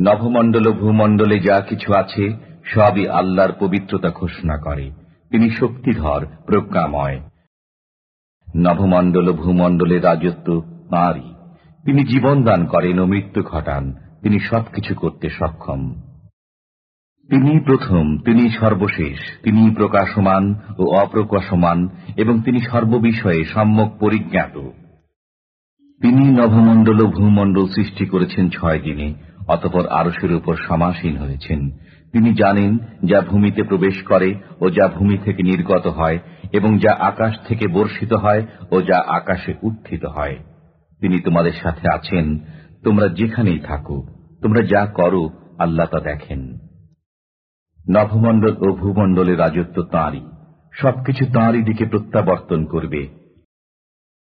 নভমণ্ডল ও ভূমণ্ডলে যা কিছু আছে, সবই আল্লাহর পবিত্রতা ঘোষণা করে। তিনি শক্তিধর, প্রজ্ঞাময়। নভমণ্ডল ভূমণ্ডলের রাজত্ব তাঁরই। তিনি জীবন দান করেন ও মৃত্যু ঘটান। তিনি সবকিছু করতে সক্ষম। তিনি প্রথম তিনি সর্বশেষ তিনি প্রকাশমান ও অপ্রকাশমান, এবং তিনি সর্ববিষয়ে সম্যক পরিজ্ঞাত। তিনি নভমণ্ডল ও ভূমণ্ডল সৃষ্টি করেছেন ছয় দিনে। অতপর আরসের উপর সমাসীন হয়েছেন। তিনি জানেন যা ভূমিতে প্রবেশ করে ও যা ভূমি থেকে নির্গত হয় এবং যা আকাশ থেকে বর্ষিত হয় ও যা আকাশে উত্থিত হয়। তিনি তোমাদের সাথে আছেন। তোমরা যেখানেই থাকো, তোমরা যা করো, আল্লাহ তা দেখেন। নভমণ্ডল ও ভূমণ্ডলের রাজত্ব তাঁরই। সবকিছু তাঁরই দিকে প্রত্যাবর্তন করবে।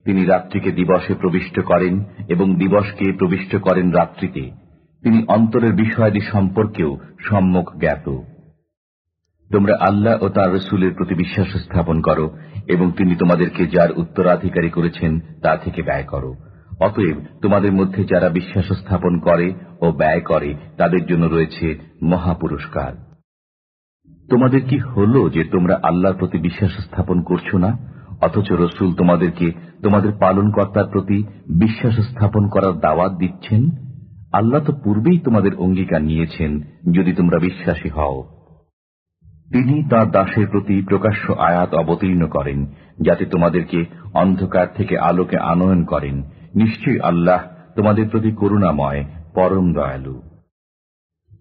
তিনি রাত্রিকে দিবসে প্রবিষ্ট করেন এবং দিবসকে প্রবিষ্ট করেন রাত্রিতে। তিনি অন্তরের বিষয়াদি সম্পর্কেও সম্মুখ জ্ঞাত। তোমরা আল্লাহ ও তার রসুলের প্রতি বিশ্বাস স্থাপন করো, এবং তিনি তোমাদেরকে যার উত্তরাধিকারী করেছেন, তা থেকে ব্যয় করো। অতএব তোমাদের মধ্যে যারা বিশ্বাস স্থাপন করে ও ব্যয় করে, তাদের জন্য রয়েছে মহাপুরস্কার। তোমাদের কি হল যে তোমরা আল্লাহর প্রতি বিশ্বাস স্থাপন করছ না? অথচ রসুল তোমাদেরকে তোমাদের পালনকর্তার প্রতি বিশ্বাস স্থাপন করার দাওয়াত দিচ্ছেন? আল্লাহ তো পূর্বেই তোমাদের অঙ্গীকার নিয়েছেন, যদি তোমরা বিশ্বাসী হও। তিনি তার দাসের প্রতি প্রকাশ্য আয়াত অবতীর্ণ করেন, যাতে তোমাদেরকে অন্ধকার থেকে আলোকে আনয়ন করেন। নিশ্চয়ই আল্লাহ তোমাদের প্রতি করুণাময়, পরম দয়ালু।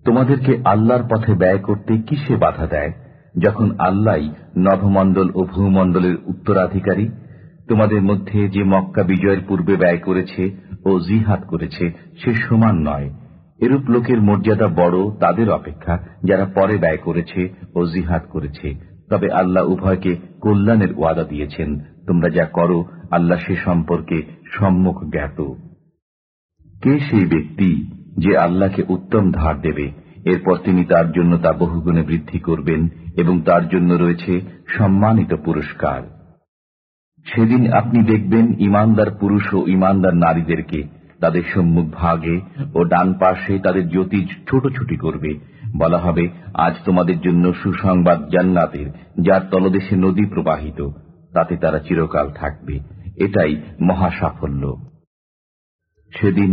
তোমাদেরকে আল্লাহর পথে ব্যয় করতে কিসে বাধা দেয়? যখন আল্লাহ নভমণ্ডল ও ভূমণ্ডলের উত্তরাধিকারী তোমাদের মধ্যে যে মক্কা বিজয়ের পূর্বে ব্যয় করেছে ও জিহাদ করেছে, সে সমান নয়। এরূপ লোকের মর্যাদা বড় তাদের অপেক্ষা, যারা পরে ব্যয় করেছে ও জিহাদ করেছে। তবে আল্লাহ উভয়কে কল্যাণের ওয়াদা দিয়েছেন। তোমরা যা করো, আল্লাহ সে সম্পর্কে সম্মুখ জ্ঞাত। কে সেই ব্যক্তি যে আল্লাহকে উত্তম ধার দেবে? এরপর তিনি তার জন্য তা বহুগুণে বৃদ্ধি করবেন এবং তার জন্য রয়েছে সম্মানিত পুরস্কার। সেদিন আপনি দেখবেন ইমানদার পুরুষ ও ইমানদার নারীদেরকে তাদের সম্মুখ ভাগে ও ডান পাশে তাদের জ্যোতি ছোটছুটি করবে। বলা হবে, আজ তোমাদের জন্য সুসংবাদ জান্নাতের, যার তলদেশে নদী প্রবাহিত, তাতে তারা চিরকাল থাকবে। এটাই মহা সাফল্য সেদিন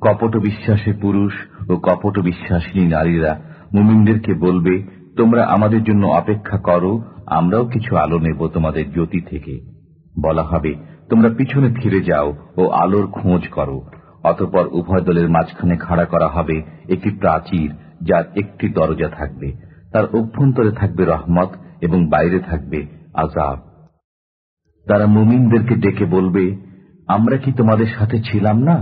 কপট বিশ্বাসে পুরুষ ও কপট বিশ্বাসিনী নারীরা মুমিনদেরকে বলবে, তোমরা আমাদের জন্য অপেক্ষা করো, আমরাও কিছু আলো নেব তোমাদের জ্যোতি থেকে। বলা হবে, তোমরা পিছনে ফিরে যাও ও আলোর খোঁজ করো। অতপর উভয় দলের মাঝখানে খাড়া করা হবে একটি প্রাচীর যার একটি দরজা থাকবে। তার অভ্যন্তরে থাকবে রহমত এবং বাইরে থাকবে আজাব তারা মুমিনদেরকে ডেকে বলবে, আমরা কি তোমাদের সাথে ছিলাম না?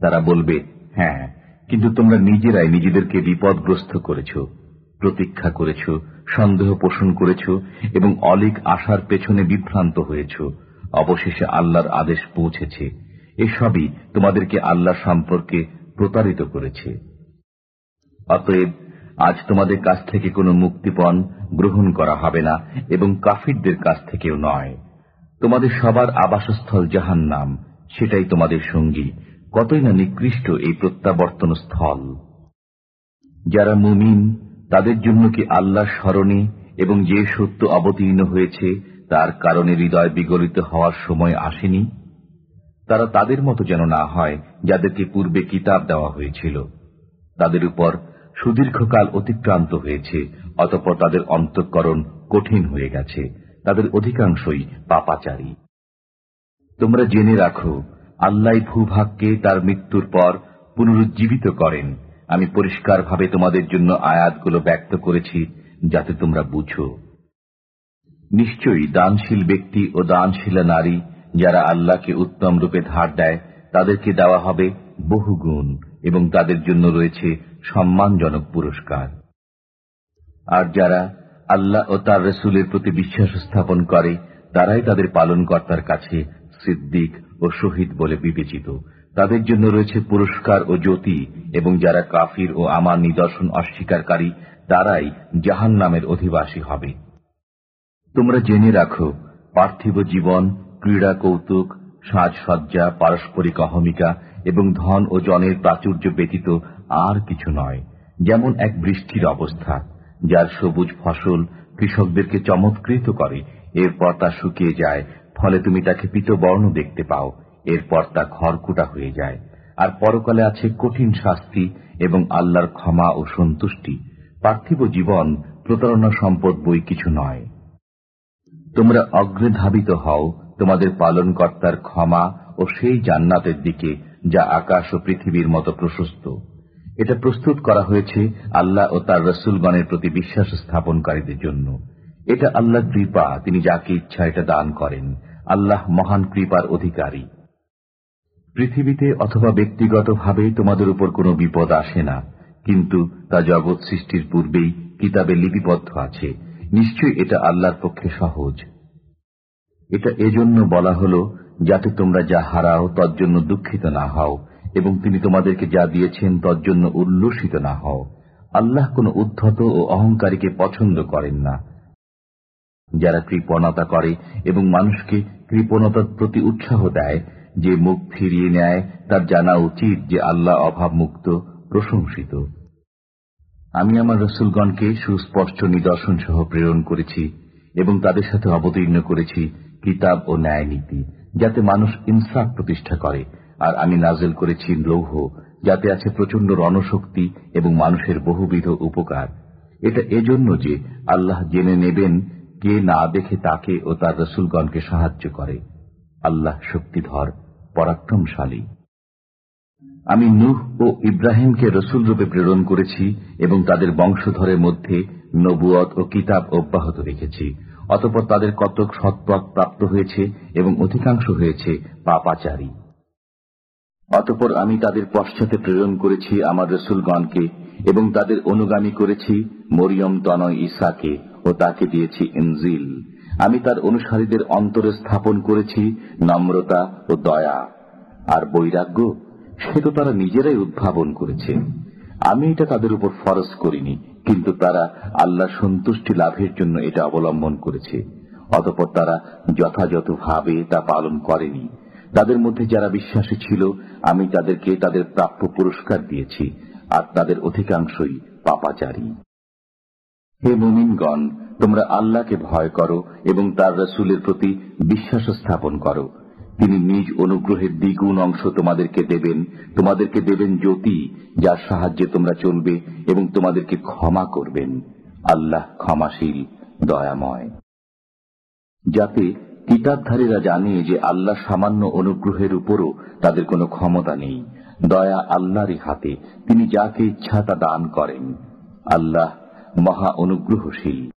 তারা বলবে হ্যাঁ কিন্তু তোমরা নিজেরাই নিজেদেরকে বিপদগ্রস্ত করেছ, প্রতীক্ষা করেছ সন্দেহ পোষণ করেছ এবং অলিক আশার পেছনে বিভ্রান্ত হয়েছ। অবশেষে আল্লাহর আদেশ পৌঁছেছে। এসবই তোমাদেরকে আল্লাহ সম্পর্কে প্রতারিত করেছে। অতএব আজ তোমাদের কাছ থেকে কোনো মুক্তিপণ গ্রহণ করা হবে না এবং কাফিরদের কাছ থেকেও নয়। তোমাদের সবার আবাসস্থল জাহান নাম সেটাই তোমাদের সঙ্গী। কতই না নিকৃষ্ট এই প্রত্যাবর্তন স্থল। যারা মুমিন তাদের জন্য কি আল্লাহ স্মরণে এবং যে সত্য অবতীর্ণ হয়েছে তার কারণে হৃদয় বিগলিত হওয়ার সময় আসেনি? তারা তাদের মতো যেন না হয়, যাদেরকে পূর্বে কিতাব দেওয়া হয়েছিল। তাদের উপর সুদীর্ঘকাল অতিক্রান্ত হয়েছে, অতপর তাদের অন্তঃকরণ কঠিন হয়ে গেছে। তাদের অধিকাংশই পাপাচারী। তোমরা জেনে রাখো, আল্লাহ ভূভাগকে তার মৃত্যুর পর পুনরুজ্জীবিত করেন। আমি পরিষ্কারভাবে তোমাদের জন্য আয়াতগুলো ব্যক্ত করেছি, যাতে তোমরা বুঝো। নিশ্চয়ই দানশীল ব্যক্তি ও দানশীলা নারী যারা আল্লাহকে উত্তম রূপে ধার দেয়, তাদেরকে দেওয়া হবে বহু গুণ এবং তাদের জন্য রয়েছে সম্মানজনক পুরস্কার। আর যারা আল্লাহ ও তার রসুলের প্রতি বিশ্বাস স্থাপন করে, তারাই তাদের পালনকর্তার কাছে সিদ্দিক ও শহীদ বলে বিবেচিত। তাদের জন্য রয়েছে পুরস্কার ও জ্যোতি, এবং যারা কাফির ও আমার নিদর্শন অস্বীকারী, তারাই জাহান নামের অধিবাসী হবে। তোমরা জেনে রাখো, পার্থিব জীবন, ক্রীড়া কৌতুক, সাজসজ্জা, পারস্পরিক অহমিকা, এবং ধন ও জনের প্রাচুর্য ব্যতীত আর কিছু নয়, যেমন এক বৃষ্টির অবস্থা, যার সবুজ ফসল কৃষকদেরকে চমৎকৃত করে, এরপর তা শুকিয়ে যায়, ফলে তুমি তাকে পিতবর্ণ দেখতে পাও। এরপর তা খড়কুটা হয়ে যায়। আর পরকালে আছে কঠিন শাস্তি এবং আল্লাহর ক্ষমা ও সন্তুষ্টি। পার্থিব জীবন, প্রতারণা সম্পদ বই কিছু নয়। তোমরা অগ্রে ধাবিত হও, তোমাদের পালনকর্তার ক্ষমা ও সেই জান্নাতের দিকে, যা আকাশ ও পৃথিবীর মতো প্রশস্ত। এটা প্রস্তুত করা হয়েছে আল্লাহ ও তার রসুলগণের প্রতি বিশ্বাস স্থাপনকারীদের জন্য। এটা আল্লাহ কৃপা, তিনি যাকে ইচ্ছা এটা দান করেন। আল্লাহ মহান কৃপার অধিকারী। পৃথিবীতে অথবা ব্যক্তিগতভাবে তোমাদের উপর কোনো বিপদ আসে না, কিন্তু তা জগৎ সৃষ্টির পূর্বেই কিতাবে লিপিবদ্ধ আছে। নিশ্চয়ই এটা আল্লাহর পক্ষে সহজ। এটা এজন্য বলা হল, যাতে তোমরা যা হারাও তজ্জন্য দুঃখিত না হও, এবং তিনি তোমাদেরকে যা দিয়েছেন তজ্জন্য উল্লসিত না হও। আল্লাহ কোন উদ্ধত ও অহংকারীকে পছন্দ করেন না। যারা কৃপণতা করে এবং মানুষকে কৃপণতার প্রতি উৎসাহ দেয় যে মুখ ফিরিয়ে নেয়, তার জানা উচিত যে আল্লাহ অভাবমুক্ত, প্রশংসিত। আমি আমার রসুলগণকে সুস্পষ্ট নিদর্শন সহ প্রেরণ করেছি এবং তাদের সাথে অবতীর্ণ করেছি কিতাব ও ন্যায় নীতি যাতে মানুষ ইনসাফ প্রতিষ্ঠা করে। আর আমি নাজেল করেছি লৌহ, যাতে আছে প্রচণ্ড রণশক্তি এবং মানুষের বহুবিধ উপকার। এটা এজন্য যে আল্লাহ জেনে নেবেন কে না দেখে তাকে ও তার রসুলগণকে সাহায্য করে। আল্লাহ শক্তিধর। পরাক্রমশালী। আমি নূহ ও ইব্রাহিমকে রসুল রূপে প্রেরণ করেছি এবং তাদের বংশধরের মধ্যে নবুয়ত ও কিতাব অব্যাহত রেখেছি। অতপর তাদের কতক সৎপথ প্রাপ্ত হয়েছে এবং অধিকাংশ হয়েছে পাপাচারী। অতপর আমি তাদের পশ্চাতে প্রেরণ করেছি আমার রসুলগণকে এবং তাদের অনুগামী করেছি মরিয়ম তনয় ইসাকে ও তাকে দিয়েছি ইনজিল। আমি তার অনুসারীদের অন্তরে স্থাপন করেছি নম্রতা ও দয়া। আর বৈরাগ্য, সে তো তারা নিজেরাই উদ্ভাবন করেছে। আমি এটা তাদের উপর ফরজ করিনি, কিন্তু তারা আল্লাহ সন্তুষ্টি লাভের জন্য এটা অবলম্বন করেছে। অতপর তারা যথাযথভাবে তা পালন করেনি। তাদের মধ্যে যারা বিশ্বাসী ছিল, আমি তাদেরকে তাদের প্রাপ্য পুরস্কার দিয়েছি, আর তাদের অধিকাংশই পাপাচারী। হে মুমিনগণ তোমরা আল্লাহকে ভয় করো এবং তার রসুলের প্রতি বিশ্বাস স্থাপন করো। তিনি নিজ অনুগ্রহের দ্বিগুণ অংশ তোমাদেরকে দেবেন। তোমাদেরকে দেবেন জ্যোতি, যার সাহায্যে তোমরা চলবে এবং তোমাদেরকে ক্ষমা করবেন। আল্লাহ ক্ষমাশীল, দয়াময়। যাতে কিতাবধারীরা জানে যে আল্লাহ সামান্য অনুগ্রহের উপরও তাদের কোনো ক্ষমতা নেই। দয়া আল্লাহরই হাতে। তিনি যাকে ইচ্ছা তা দান করেন। আল্লাহ মহা অনুগ্রহশীল।